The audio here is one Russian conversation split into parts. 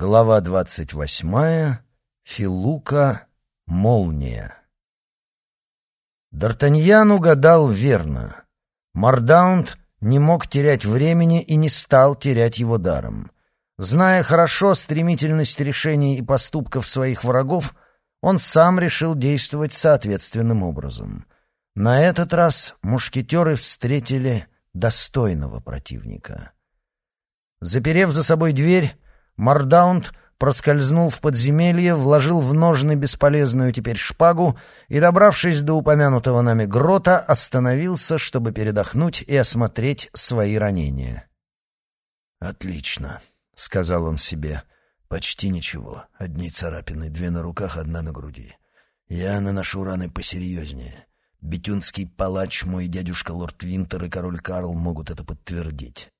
Глава двадцать восьмая. Филука. Молния. Д'Артаньян угадал верно. Мардаунд не мог терять времени и не стал терять его даром. Зная хорошо стремительность решений и поступков своих врагов, он сам решил действовать соответственным образом. На этот раз мушкетеры встретили достойного противника. Заперев за собой дверь, Мардаунд проскользнул в подземелье, вложил в ножны бесполезную теперь шпагу и, добравшись до упомянутого нами грота, остановился, чтобы передохнуть и осмотреть свои ранения. «Отлично», — сказал он себе, — «почти ничего. Одни царапины, две на руках, одна на груди. Я наношу раны посерьезнее. Бетюнский палач, мой дядюшка лорд Винтер и король Карл могут это подтвердить.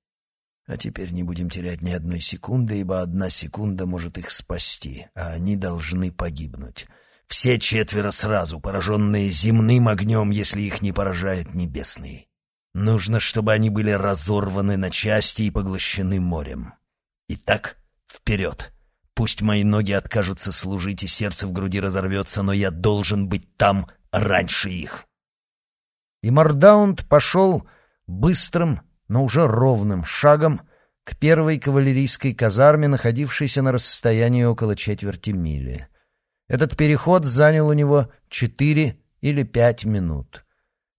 А теперь не будем терять ни одной секунды, ибо одна секунда может их спасти, а они должны погибнуть. Все четверо сразу, пораженные земным огнем, если их не поражает небесный. Нужно, чтобы они были разорваны на части и поглощены морем. Итак, вперед! Пусть мои ноги откажутся служить и сердце в груди разорвется, но я должен быть там раньше их. И Мардаунд пошел быстрым, но уже ровным шагом к первой кавалерийской казарме, находившейся на расстоянии около четверти мили. Этот переход занял у него четыре или пять минут.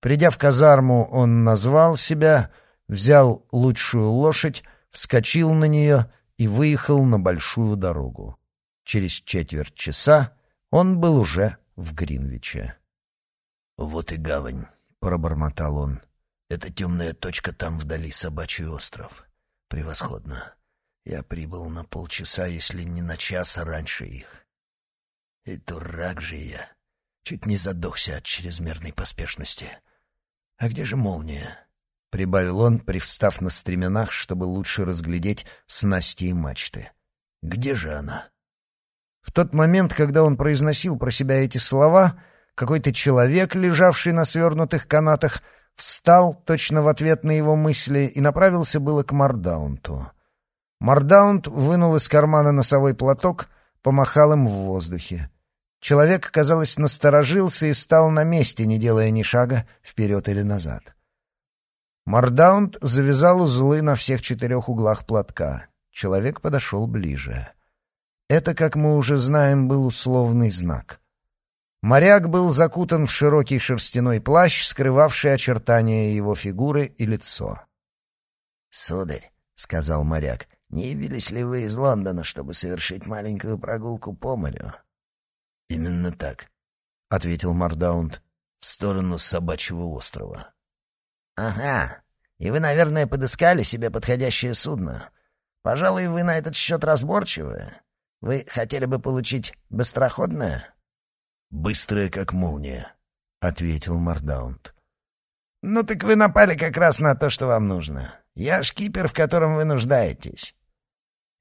Придя в казарму, он назвал себя, взял лучшую лошадь, вскочил на нее и выехал на большую дорогу. Через четверть часа он был уже в Гринвиче. «Вот и гавань», — пробормотал он. Эта темная точка там вдали собачий остров. Превосходно. Я прибыл на полчаса, если не на час раньше их. И дурак же я. Чуть не задохся от чрезмерной поспешности. А где же молния? Прибавил он, привстав на стременах, чтобы лучше разглядеть снасти и мачты. Где же она? В тот момент, когда он произносил про себя эти слова, какой-то человек, лежавший на свернутых канатах, встал точно в ответ на его мысли и направился было к Мардаунту. Мардаунт вынул из кармана носовой платок, помахал им в воздухе. Человек, казалось, насторожился и стал на месте, не делая ни шага вперед или назад. Мардаунт завязал узлы на всех четырех углах платка. Человек подошел ближе. Это, как мы уже знаем, был условный знак. Моряк был закутан в широкий шерстяной плащ, скрывавший очертания его фигуры и лицо. «Сударь», — сказал моряк, — «не явились ли вы из Лондона, чтобы совершить маленькую прогулку по морю?» «Именно так», — ответил Мардаунд, — «в сторону собачьего острова». «Ага, и вы, наверное, подыскали себе подходящее судно. Пожалуй, вы на этот счет разборчивы. Вы хотели бы получить быстроходное?» «Быстрая, как молния», — ответил Мардаунд. «Ну так вы напали как раз на то, что вам нужно. Я шкипер, в котором вы нуждаетесь».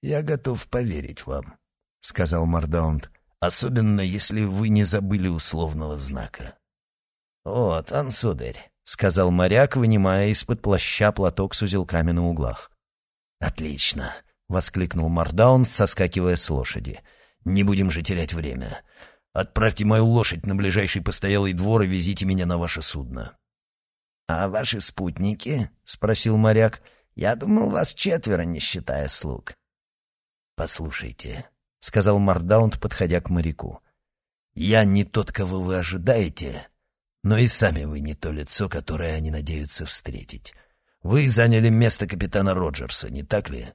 «Я готов поверить вам», — сказал Мардаунд, «особенно если вы не забыли условного знака». «Вот он, сударь», — сказал моряк, вынимая из-под плаща платок с узелками на углах. «Отлично», — воскликнул Мардаунд, соскакивая с лошади. «Не будем же терять время. Отправьте мою лошадь на ближайший постоялый двор и везите меня на ваше судно». «А ваши спутники?» — спросил моряк. «Я думал, вас четверо, не считая слуг». «Послушайте», — сказал Мардаунд, подходя к моряку. «Я не тот, кого вы ожидаете, но и сами вы не то лицо, которое они надеются встретить. Вы заняли место капитана Роджерса, не так ли?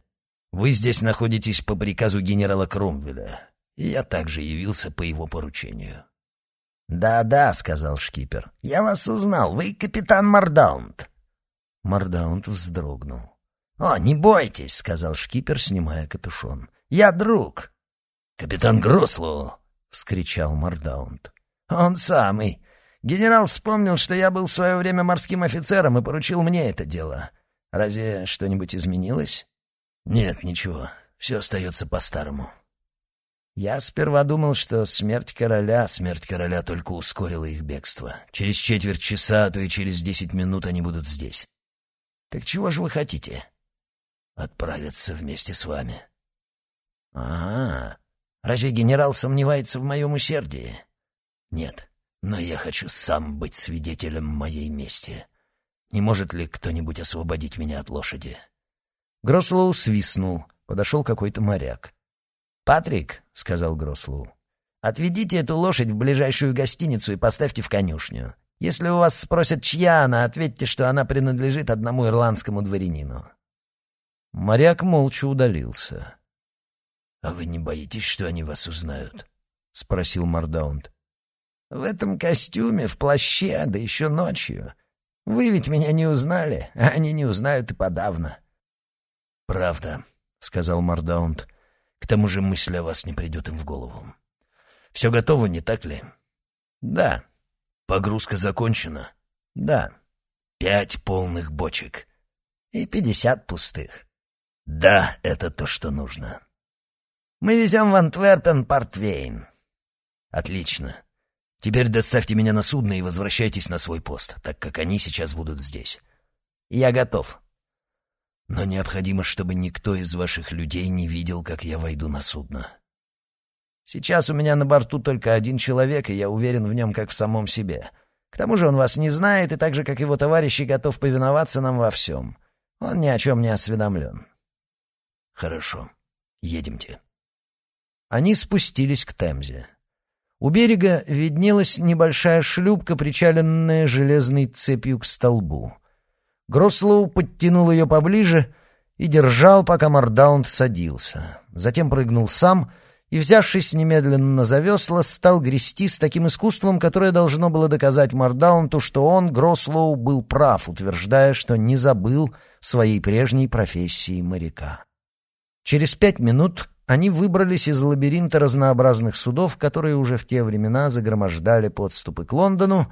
Вы здесь находитесь по приказу генерала Кромвеля и я также явился по его поручению. «Да-да», — сказал шкипер, — «я вас узнал, вы капитан Мардаунд». Мардаунд вздрогнул. «О, не бойтесь», — сказал шкипер, снимая капюшон. «Я друг». «Капитан Грослоу!» — вскричал Мардаунд. «Он самый. Генерал вспомнил, что я был в свое время морским офицером и поручил мне это дело. Разве что-нибудь изменилось?» «Нет, ничего. Все остается по-старому». Я сперва думал, что смерть короля, смерть короля только ускорила их бегство. Через четверть часа, а то и через десять минут они будут здесь. Так чего же вы хотите? Отправиться вместе с вами. Ага, Разве генерал сомневается в моем усердии? Нет, но я хочу сам быть свидетелем моей мести. Не может ли кто-нибудь освободить меня от лошади?» Грослоу свистнул. Подошел какой-то моряк. «Патрик», — сказал Грослоу, — «отведите эту лошадь в ближайшую гостиницу и поставьте в конюшню. Если у вас спросят, чья она, ответьте, что она принадлежит одному ирландскому дворянину». Моряк молча удалился. «А вы не боитесь, что они вас узнают?» — спросил Мардаунд. «В этом костюме, в плаще, да еще ночью. Вы ведь меня не узнали, а они не узнают и подавно». «Правда», — сказал Мардаунд. «К тому же мысль о вас не придет им в голову. Все готово, не так ли?» «Да». «Погрузка закончена?» «Да». «Пять полных бочек». «И пятьдесят пустых». «Да, это то, что нужно». «Мы везем в Антверпен портвейн». «Отлично. Теперь доставьте меня на судно и возвращайтесь на свой пост, так как они сейчас будут здесь. Я готов. Но необходимо, чтобы никто из ваших людей не видел, как я войду на судно. Сейчас у меня на борту только один человек, и я уверен в нем, как в самом себе. К тому же он вас не знает, и так же, как его товарищи, готов повиноваться нам во всем. Он ни о чем не осведомлен. Хорошо. Едемте. Они спустились к Темзе. У берега виднелась небольшая шлюпка, причаленная железной цепью к столбу. Грослоу подтянул ее поближе и держал, пока Мардаунд садился. Затем прыгнул сам и, взявшись немедленно за весла, стал грести с таким искусством, которое должно было доказать Мардаунту, что он, Грослоу, был прав, утверждая, что не забыл своей прежней профессии моряка. Через пять минут они выбрались из лабиринта разнообразных судов, которые уже в те времена загромождали подступы к Лондону,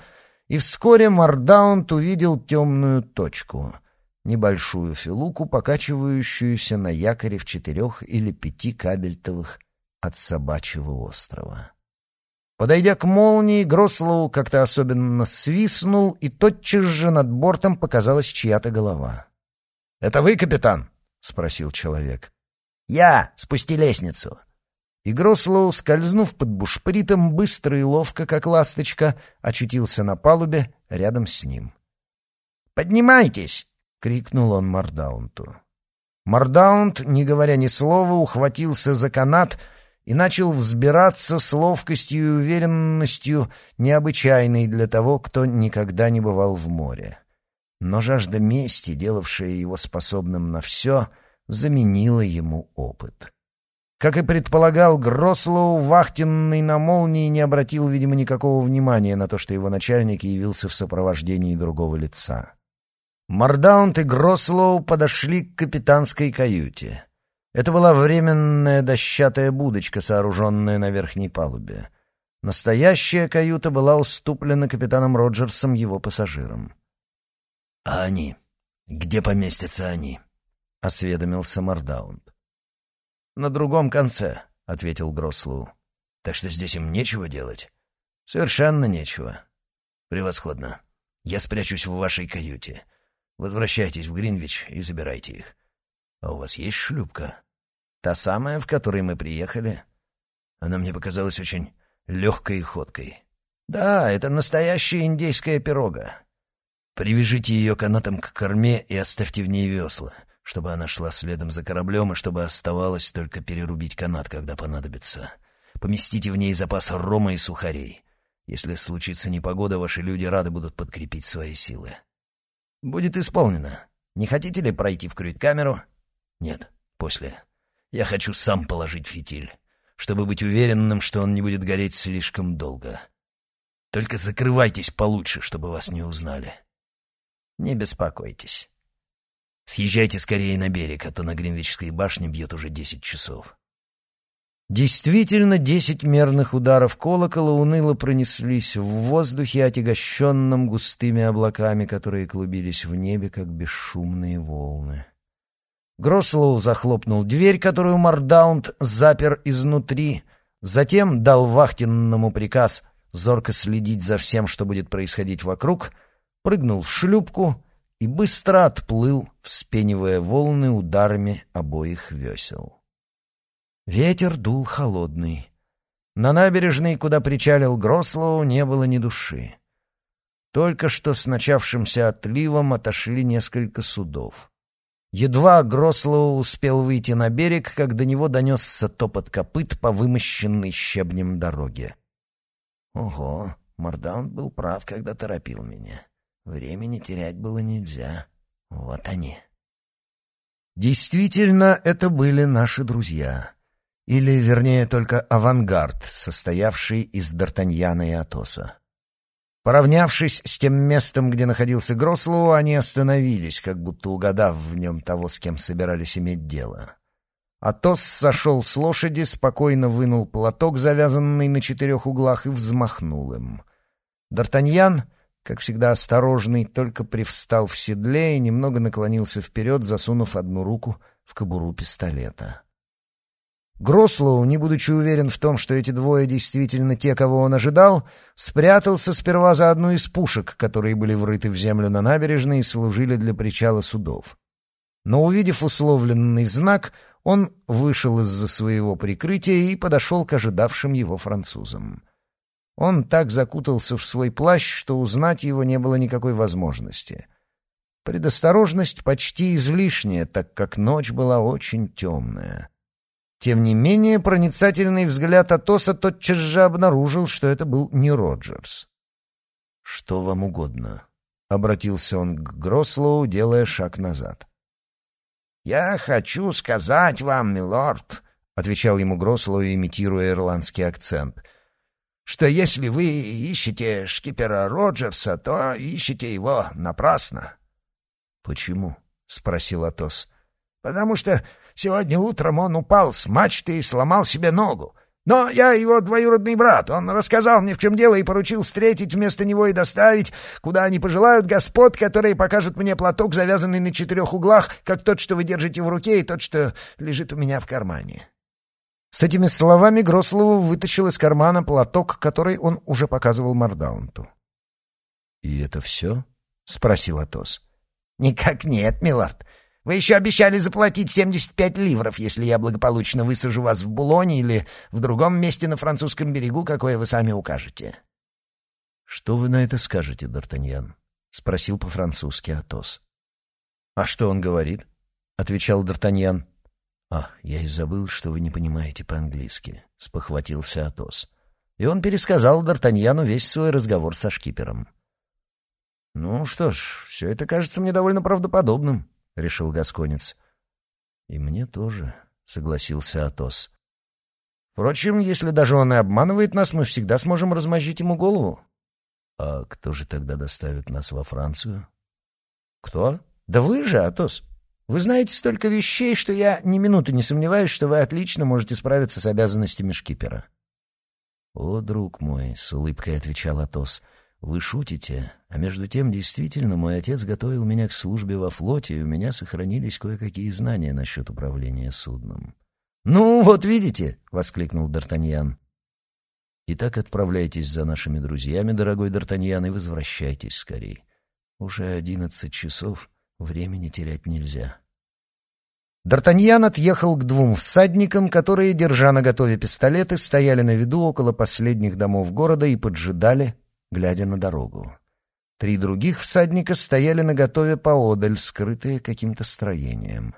и вскоре Мардаунд увидел темную точку — небольшую филуку, покачивающуюся на якоре в четырех или пяти кабельтовых от собачьего острова. Подойдя к молнии, Грослоу как-то особенно свистнул, и тотчас же над бортом показалась чья-то голова. «Это вы, капитан?» — спросил человек. «Я! Спусти лестницу!» И Грослоу, скользнув под бушпритом, быстро и ловко, как ласточка, очутился на палубе рядом с ним. «Поднимайтесь!» — крикнул он Мардаунту. Мардаунт, не говоря ни слова, ухватился за канат и начал взбираться с ловкостью и уверенностью, необычайной для того, кто никогда не бывал в море. Но жажда мести, делавшая его способным на все — заменила ему опыт. Как и предполагал Грослоу, вахтенный на молнии не обратил, видимо, никакого внимания на то, что его начальник явился в сопровождении другого лица. Мардаунт и Грослоу подошли к капитанской каюте. Это была временная дощатая будочка, сооруженная на верхней палубе. Настоящая каюта была уступлена капитаном Роджерсом его пассажирам. «А они? Где поместятся они?» — осведомился Мардаунд. «На другом конце», — ответил Грослоу. «Так что здесь им нечего делать?» «Совершенно нечего». «Превосходно. Я спрячусь в вашей каюте. Возвращайтесь в Гринвич и забирайте их. А у вас есть шлюпка?» «Та самая, в которой мы приехали?» Она мне показалась очень легкой и ходкой. «Да, это настоящая индейская пирога. Привяжите ее канатом к корме и оставьте в ней весла чтобы она шла следом за кораблем и чтобы оставалось только перерубить канат, когда понадобится. Поместите в ней запас рома и сухарей. Если случится непогода, ваши люди рады будут подкрепить свои силы. Будет исполнено. Не хотите ли пройти в крюит-камеру? Нет, после. Я хочу сам положить фитиль, чтобы быть уверенным, что он не будет гореть слишком долго. Только закрывайтесь получше, чтобы вас не узнали. Не беспокойтесь. Съезжайте скорее на берег, а то на Гринвичской башне бьет уже десять часов». Действительно, десять мерных ударов колокола уныло пронеслись в воздухе, отягощенном густыми облаками, которые клубились в небе, как бесшумные волны. Грослоу захлопнул дверь, которую Мардаунд запер изнутри, затем дал вахтенному приказ зорко следить за всем, что будет происходить вокруг, прыгнул в шлюпку и быстро отплыл, вспенивая волны ударами обоих весел. Ветер дул холодный. На набережной, куда причалил Грослоу, не было ни души. Только что с начавшимся отливом отошли несколько судов. Едва Грослоу успел выйти на берег, как до него донесся топот копыт по вымощенной щебнем дороге. Ого, Мордаунт был прав, когда торопил меня. Времени терять было нельзя. Вот они. Действительно, это были наши друзья. Или, вернее, только авангард, состоявший из Д'Артаньяна и Атоса. Поравнявшись с тем местом, где находился Грослоу, они остановились, как будто угадав в нем того, с кем собирались иметь дело. Атос сошел с лошади, спокойно вынул платок, завязанный на четырех углах, и взмахнул им. Д'Артаньян, как всегда осторожный, только привстал в седле и немного наклонился вперед, засунув одну руку в кобуру пистолета. Грослоу, не будучи уверен в том, что эти двое действительно те, кого он ожидал, спрятался сперва за одну из пушек, которые были врыты в землю на набережной и служили для причала судов. Но, увидев условленный знак, он вышел из-за своего прикрытия и подошел к ожидавшим его французам. Он так закутался в свой плащ, что узнать его не было никакой возможности. Предосторожность почти излишняя, так как ночь была очень темная. Тем не менее, проницательный взгляд Атоса тотчас же обнаружил, что это был не Роджерс. «Что вам угодно?» — обратился он к Грослоу, делая шаг назад. «Я хочу сказать вам, милорд», — отвечал ему Грослоу, имитируя ирландский акцент, «что если вы ищете шкипера Роджерса, то ищете его напрасно». «Почему?» — спросил Атос. «Потому что Сегодня утром он упал с мачты и сломал себе ногу. Но я его двоюродный брат. Он рассказал мне, в чем дело, и поручил встретить вместо него и доставить, куда они пожелают, господ, которые покажут мне платок, завязанный на четырех углах, как тот, что вы держите в руке, и тот, что лежит у меня в кармане». С этими словами Грослову вытащил из кармана платок, который он уже показывал Мардаунту. «И это все?» — спросил Атос. «Никак нет, милорд. Вы еще обещали заплатить 75 ливров, если я благополучно высажу вас в Булоне или в другом месте на французском берегу, какое вы сами укажете». «Что вы на это скажете, Д'Артаньян?» — спросил по-французски Атос. «А что он говорит?» — отвечал Д'Артаньян. «А, я и забыл, что вы не понимаете по-английски», — спохватился Атос. И он пересказал Д'Артаньяну весь свой разговор со шкипером. «Ну что ж, все это кажется мне довольно правдоподобным», — решил Гасконец. «И мне тоже», — согласился Атос. «Впрочем, если даже он и обманывает нас, мы всегда сможем размозжить ему голову». «А кто же тогда доставит нас во Францию?» «Кто? Да вы же, Атос. Вы знаете столько вещей, что я ни минуты не сомневаюсь, что вы отлично можете справиться с обязанностями шкипера». «О, друг мой», — с улыбкой отвечал Атос, — вы шутите, а между тем действительно мой отец готовил меня к службе во флоте, и у меня сохранились кое-какие знания насчет управления судном. «Ну, вот видите!» — воскликнул Д'Артаньян. «Итак, отправляйтесь за нашими друзьями, дорогой Д'Артаньян, и возвращайтесь скорей. Уже одиннадцать часов, времени терять нельзя». Д'Артаньян отъехал к двум всадникам, которые, держа на готове пистолеты, стояли на виду около последних домов города и поджидали, глядя на дорогу. Три других всадника стояли наготове поодаль, скрытые каким-то строением.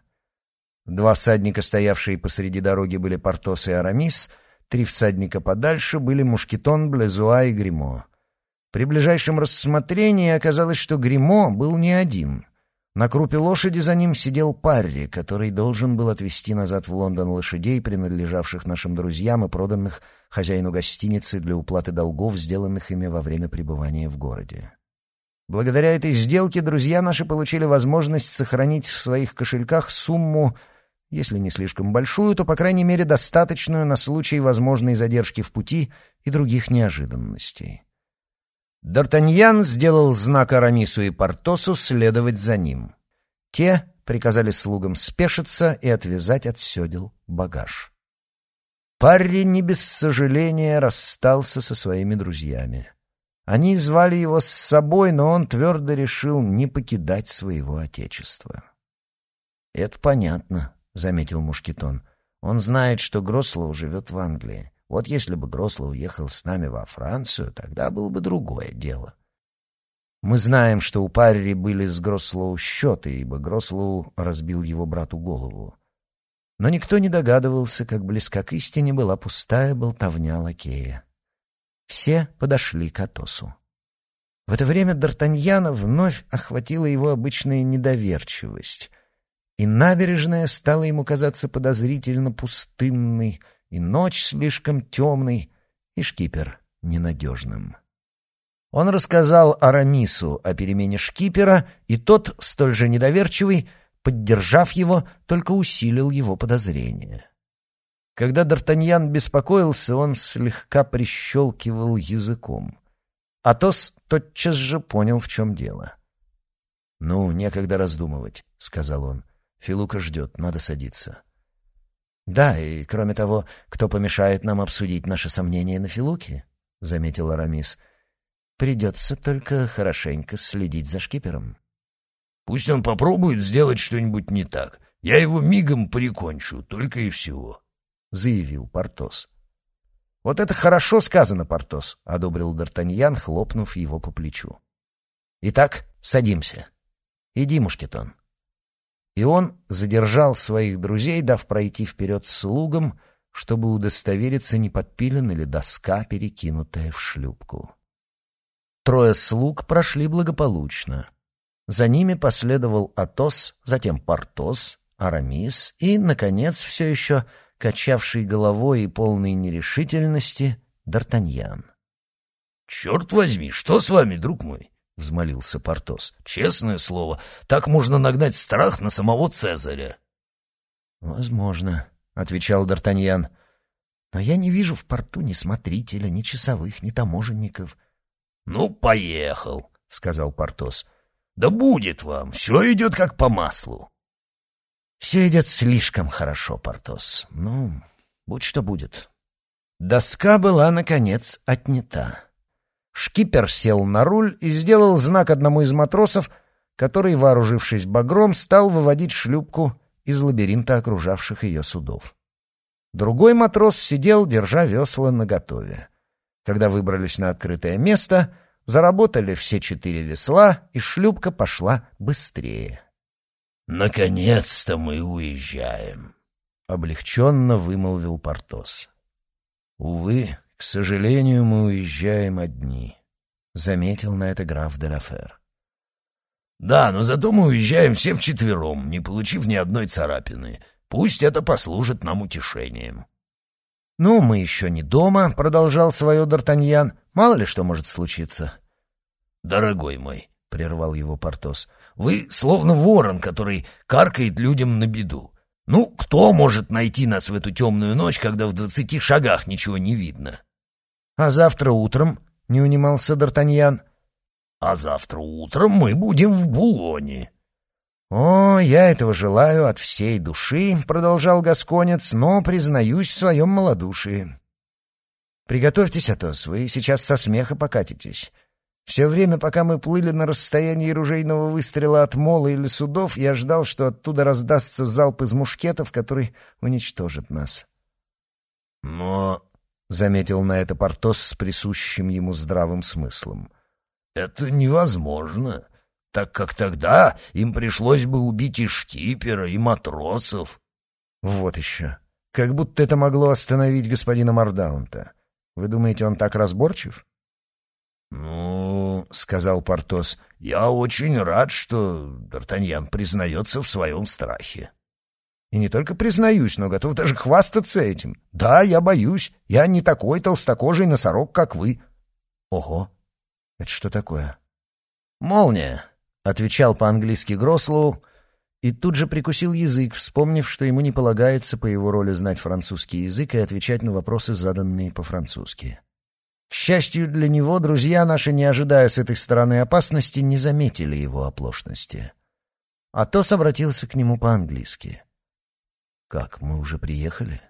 Два всадника, стоявшие посреди дороги, были Портос и Арамис, три всадника подальше были Мушкетон, Блезуа и Гримо. При ближайшем рассмотрении оказалось, что Гримо был не один. На крупе лошади за ним сидел Парри, который должен был отвезти назад в Лондон лошадей, принадлежавших нашим друзьям и проданных хозяину гостиницы для уплаты долгов, сделанных ими во время пребывания в городе. Благодаря этой сделке друзья наши получили возможность сохранить в своих кошельках сумму, если не слишком большую, то, по крайней мере, достаточную на случай возможной задержки в пути и других неожиданностей. Д'Артаньян сделал знак Арамису и Портосу следовать за ним. Те приказали слугам спешиться и отвязать от седел багаж. Парри не без сожаления расстался со своими друзьями. Они звали его с собой, но он твердо решил не покидать своего отечества. «Это понятно», — заметил Мушкетон. Он знает, что Грослоу живет в Англии. Вот если бы Грослоу уехал с нами во Францию, тогда было бы другое дело. Мы знаем, что у Парри были с Грослоу счеты, ибо Грослоу разбил его брату голову. Но никто не догадывался, как близка к истине была пустая болтовня лакея. Все подошли к Атосу. В это время Д'Артаньяна вновь охватила его обычная недоверчивость, и набережная стала ему казаться подозрительно пустынной, и ночь слишком темной, и шкипер ненадежным. Он рассказал Арамису о перемене шкипера, и тот, столь же недоверчивый, поддержав его, только усилил его подозрения. Когда Д'Артаньян беспокоился, он слегка прищелкивал языком. Атос тотчас же понял, в чем дело. «Ну, некогда раздумывать», — сказал он. «Филука ждет, надо садиться». «Да, и кроме того, кто помешает нам обсудить наши сомнения на Филуке?» — заметил Арамис. «Придется только хорошенько следить за шкипером». «Пусть он попробует сделать что-нибудь не так. Я его мигом прикончу, только и всего», — заявил Портос. «Вот это хорошо сказано, Портос», — одобрил Д'Артаньян, хлопнув его по плечу. «Итак, садимся. Иди, Мушкетон». И он задержал своих друзей, дав пройти вперед слугам, чтобы удостовериться, не подпилена ли доска, перекинутая в шлюпку. Трое слуг прошли благополучно. За ними последовал Атос, затем Портос, Арамис и, наконец, все еще качавший головой и полной нерешительности, Д'Артаньян. «Черт возьми, что с вами, друг мой?» — взмолился Портос. «Честное слово, так можно нагнать страх на самого Цезаря». «Возможно», — отвечал Д'Артаньян. «Но я не вижу в порту ни смотрителя, ни часовых, ни таможенников». «Ну, поехал», — сказал Портос. «Да будет вам, все идет как по маслу». «Все идет слишком хорошо, Портос. Ну, будь что будет». Доска была, наконец, отнята. Шкипер сел на руль и сделал знак одному из матросов, который, вооружившись багром, стал выводить шлюпку из лабиринта окружавших ее судов. Другой матрос сидел, держа весла наготове. Когда выбрались на открытое место, заработали все четыре весла, и шлюпка пошла быстрее. «Наконец-то мы уезжаем», — облегченно вымолвил Портос. «Увы, к сожалению, мы уезжаем одни», — заметил на это граф Деляфер. «Да, но зато мы уезжаем все вчетвером, не получив ни одной царапины. Пусть это послужит нам утешением». «Ну, мы еще не дома», — продолжал свое Д'Артаньян. «Мало ли что может случиться». «Дорогой мой», — прервал его Портос, — «вы словно ворон, который каркает людям на беду. Ну, кто может найти нас в эту темную ночь, когда в двадцати шагах ничего не видно?» «А завтра утром?» — не унимался Д'Артаньян. «А завтра утром мы будем в Булоне». «О, я этого желаю от всей души», — продолжал Гасконец, «но признаюсь в своем малодушии». «Приготовьтесь, Атос, вы сейчас со смеха покатитесь. Все время, пока мы плыли на расстоянии ружейного выстрела от мола или судов, я ждал, что оттуда раздастся залп из мушкетов, который уничтожит нас. «Но...» — заметил на это Портос с присущим ему здравым смыслом. «Это невозможно, так как тогда им пришлось бы убить и штипера, и матросов». «Вот еще. Как будто это могло остановить господина Мардаунта. Вы думаете, он так разборчив?» «Ну, — сказал Портос, — я очень рад, что Д'Артаньян признается в своем страхе». «И не только признаюсь, но готов даже хвастаться этим. Да, я боюсь. Я не такой толстокожий носорог, как вы». «Ого! Это что такое?» «Молния», — отвечал по-английски Грослоу, и тут же прикусил язык, вспомнив, что ему не полагается по его роли знать французский язык и отвечать на вопросы, заданные по-французски. К счастью для него, друзья наши, не ожидая с этой стороны опасности, не заметили его оплошности. Атос обратился к нему по-английски. «Как, мы уже приехали?»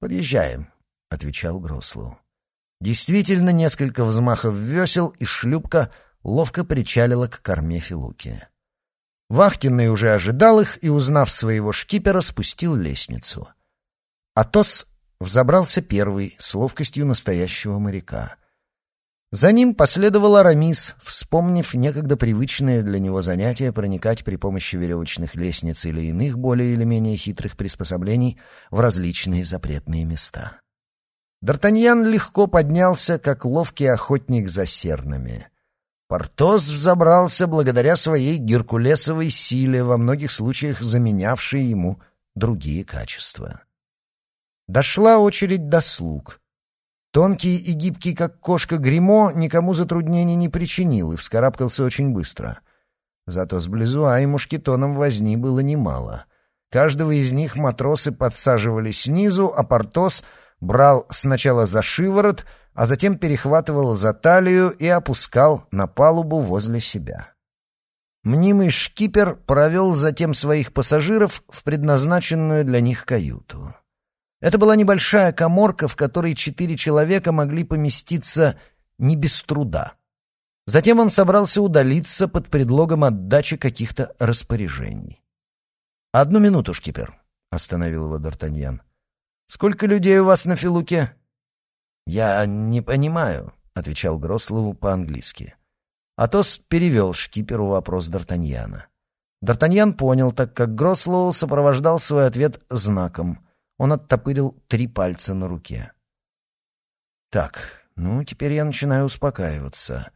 «Подъезжаем», — отвечал Грослоу. Действительно, несколько взмахов весел, и шлюпка ловко причалила к корме Филуки. Вахтенный уже ожидал их и, узнав своего шкипера, спустил лестницу. Атос взобрался первый, с ловкостью настоящего моряка. За ним последовал Арамис, вспомнив некогда привычное для него занятие проникать при помощи веревочных лестниц или иных более или менее хитрых приспособлений в различные запретные места. Д'Артаньян легко поднялся, как ловкий охотник за сернами. Портос взобрался благодаря своей геркулесовой силе, во многих случаях заменявшей ему другие качества. Дошла очередь до слуг. Тонкий и гибкий, как кошка, гримо никому затруднений не причинил и вскарабкался очень быстро. Зато с Близуа и Мушкетоном возни было немало. Каждого из них матросы подсаживали снизу, а Портос брал сначала за шиворот, а затем перехватывал за талию и опускал на палубу возле себя. Мнимый шкипер провел затем своих пассажиров в предназначенную для них каюту. Это была небольшая коморка, в которой четыре человека могли поместиться не без труда. Затем он собрался удалиться под предлогом отдачи каких-то распоряжений. «Одну минуту, шкипер», — остановил его Д'Артаньян. «Сколько людей у вас на Филуке?» «Я не понимаю», — отвечал Грослову по-английски. Атос перевел шкиперу вопрос Д'Артаньяна. Д'Артаньян понял, так как Грослоу сопровождал свой ответ знаком — он оттопырил три пальца на руке. «Так, ну, теперь я начинаю успокаиваться.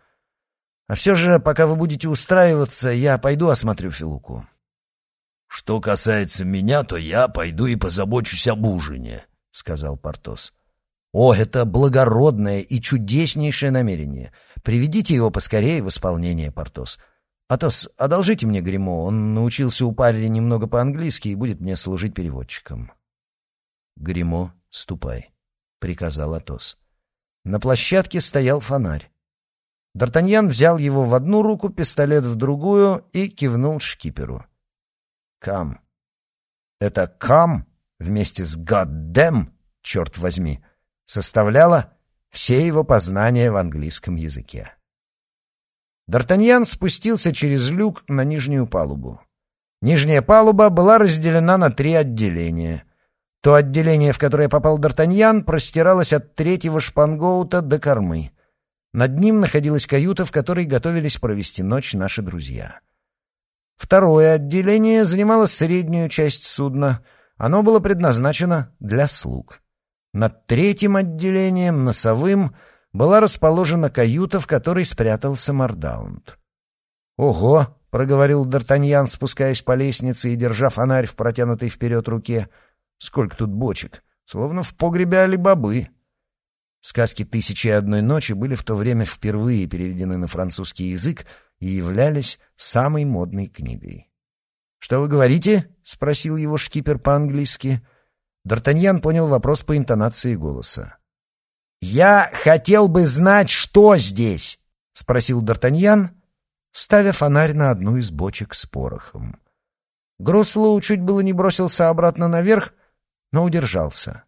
А все же, пока вы будете устраиваться, я пойду осмотрю Филуку». «Что касается меня, то я пойду и позабочусь об ужине», — сказал Портос. «О, это благородное и чудеснейшее намерение. Приведите его поскорее в исполнение, Портос. Атос, одолжите мне гримо он научился у парня немного по-английски и будет мне служить переводчиком». «Гримо, ступай», — приказал Атос. На площадке стоял фонарь. Д'Артаньян взял его в одну руку, пистолет в другую и кивнул шкиперу. «Кам». Это «кам» вместе с «гаддэм», черт возьми, составляло все его познания в английском языке. Д'Артаньян спустился через люк на нижнюю палубу. Нижняя палуба была разделена на три отделения — то отделение, в которое попал Д'Артаньян, простиралось от третьего шпангоута до кормы. Над ним находилась каюта, в которой готовились провести ночь наши друзья. Второе отделение занимало среднюю часть судна. Оно было предназначено для слуг. Над третьим отделением, носовым, была расположена каюта, в которой спрятался Мардаунд. «Ого!» — проговорил Д'Артаньян, спускаясь по лестнице и держа фонарь в протянутой вперед руке — Сколько тут бочек? Словно в погребе Али-Бабы. Сказки «Тысячи и одной ночи» были в то время впервые переведены на французский язык и являлись самой модной книгой. «Что вы говорите?» — спросил его шкипер по-английски. Д'Артаньян понял вопрос по интонации голоса. «Я хотел бы знать, что здесь!» — спросил Д'Артаньян, ставя фонарь на одну из бочек с порохом. Грослоу чуть было не бросился обратно наверх, но удержался.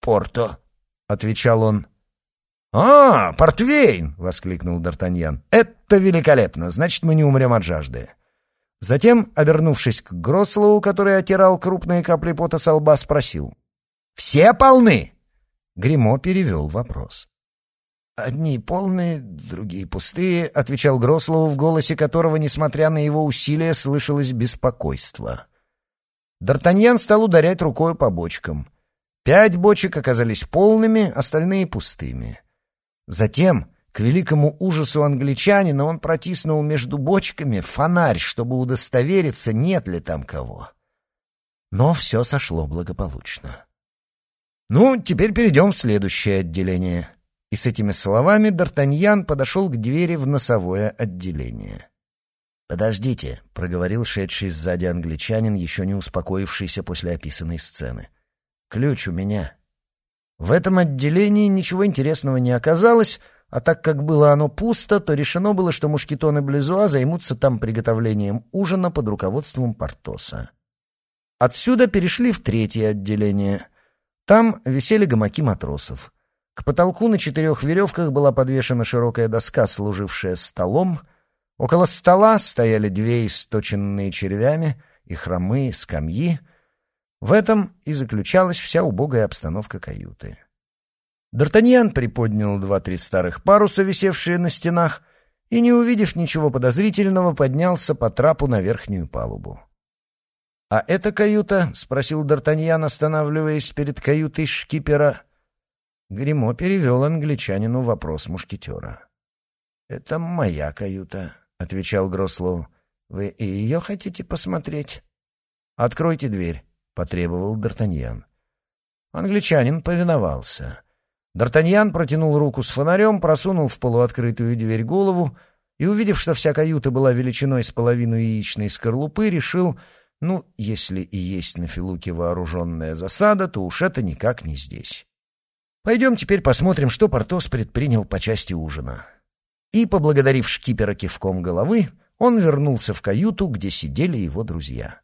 «Порто», — отвечал он. «А, портвейн!» — воскликнул Д'Артаньян. «Это великолепно! Значит, мы не умрем от жажды». Затем, обернувшись к Грослоу, который отирал крупные капли пота со лба, спросил. «Все полны?» Гримо перевел вопрос. «Одни полные, другие пустые», — отвечал Грослоу, в голосе которого, несмотря на его усилия, слышалось беспокойство. Д'Артаньян стал ударять рукой по бочкам. Пять бочек оказались полными, остальные — пустыми. Затем, к великому ужасу англичанина, он протиснул между бочками фонарь, чтобы удостовериться, нет ли там кого. Но все сошло благополучно. «Ну, теперь перейдем в следующее отделение». И с этими словами Д'Артаньян подошел к двери в носовое отделение. «Подождите», — проговорил шедший сзади англичанин, еще не успокоившийся после описанной сцены. «Ключ у меня». В этом отделении ничего интересного не оказалось, а так как было оно пусто, то решено было, что Мушкетон и Близуа займутся там приготовлением ужина под руководством Портоса. Отсюда перешли в третье отделение. Там висели гамаки матросов. К потолку на четырех веревках была подвешена широкая доска, служившая столом — Около стола стояли две источенные червями и хромые скамьи. В этом и заключалась вся убогая обстановка каюты. Д'Артаньян приподнял два-три старых паруса, висевшие на стенах, и, не увидев ничего подозрительного, поднялся по трапу на верхнюю палубу. «А эта каюта?» — спросил Д'Артаньян, останавливаясь перед каютой шкипера. Гремо перевел англичанину вопрос мушкетера. «Это моя каюта», — отвечал Грослоу. «Вы и ее хотите посмотреть?» «Откройте дверь», — потребовал Д'Артаньян. Англичанин повиновался. Д'Артаньян протянул руку с фонарем, просунул в полуоткрытую дверь голову и, увидев, что вся каюта была величиной с половину яичной скорлупы, решил, ну, если и есть на Филуке вооруженная засада, то уж это никак не здесь. Пойдем теперь посмотрим, что Портос предпринял по части ужина. И, поблагодарив шкипера кивком головы, он вернулся в каюту, где сидели его друзья.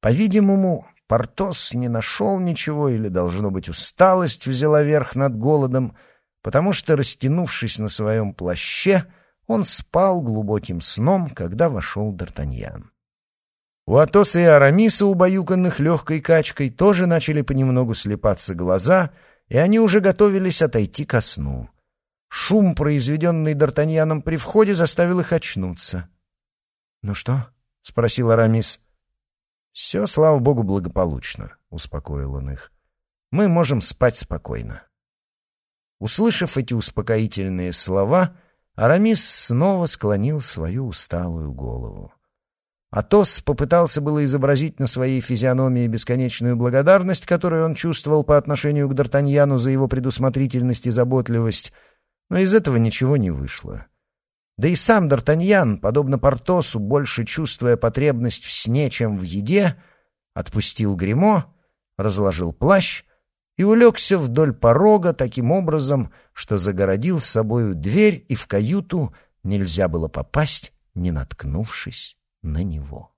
По-видимому, Портос не нашел ничего, или, должно быть, усталость взяла верх над голодом, потому что, растянувшись на своем плаще, он спал глубоким сном, когда вошел Д'Артаньян. У Атоса и Арамиса, убаюканных легкой качкой, тоже начали понемногу слепаться глаза, и они уже готовились отойти ко сну. Шум, произведенный Д'Артаньяном при входе, заставил их очнуться. — Ну что? — спросил Арамис. «Все, слава богу, благополучно», — успокоил он их. «Мы можем спать спокойно». Услышав эти успокоительные слова, Арамис снова склонил свою усталую голову. Атос попытался было изобразить на своей физиономии бесконечную благодарность, которую он чувствовал по отношению к Д'Артаньяну за его предусмотрительность и заботливость, но из этого ничего не вышло. Да и сам Д'Артаньян, подобно Портосу, больше чувствуя потребность в сне, чем в еде, отпустил гримо, разложил плащ и улегся вдоль порога таким образом, что загородил с собою дверь, и в каюту нельзя было попасть, не наткнувшись на него.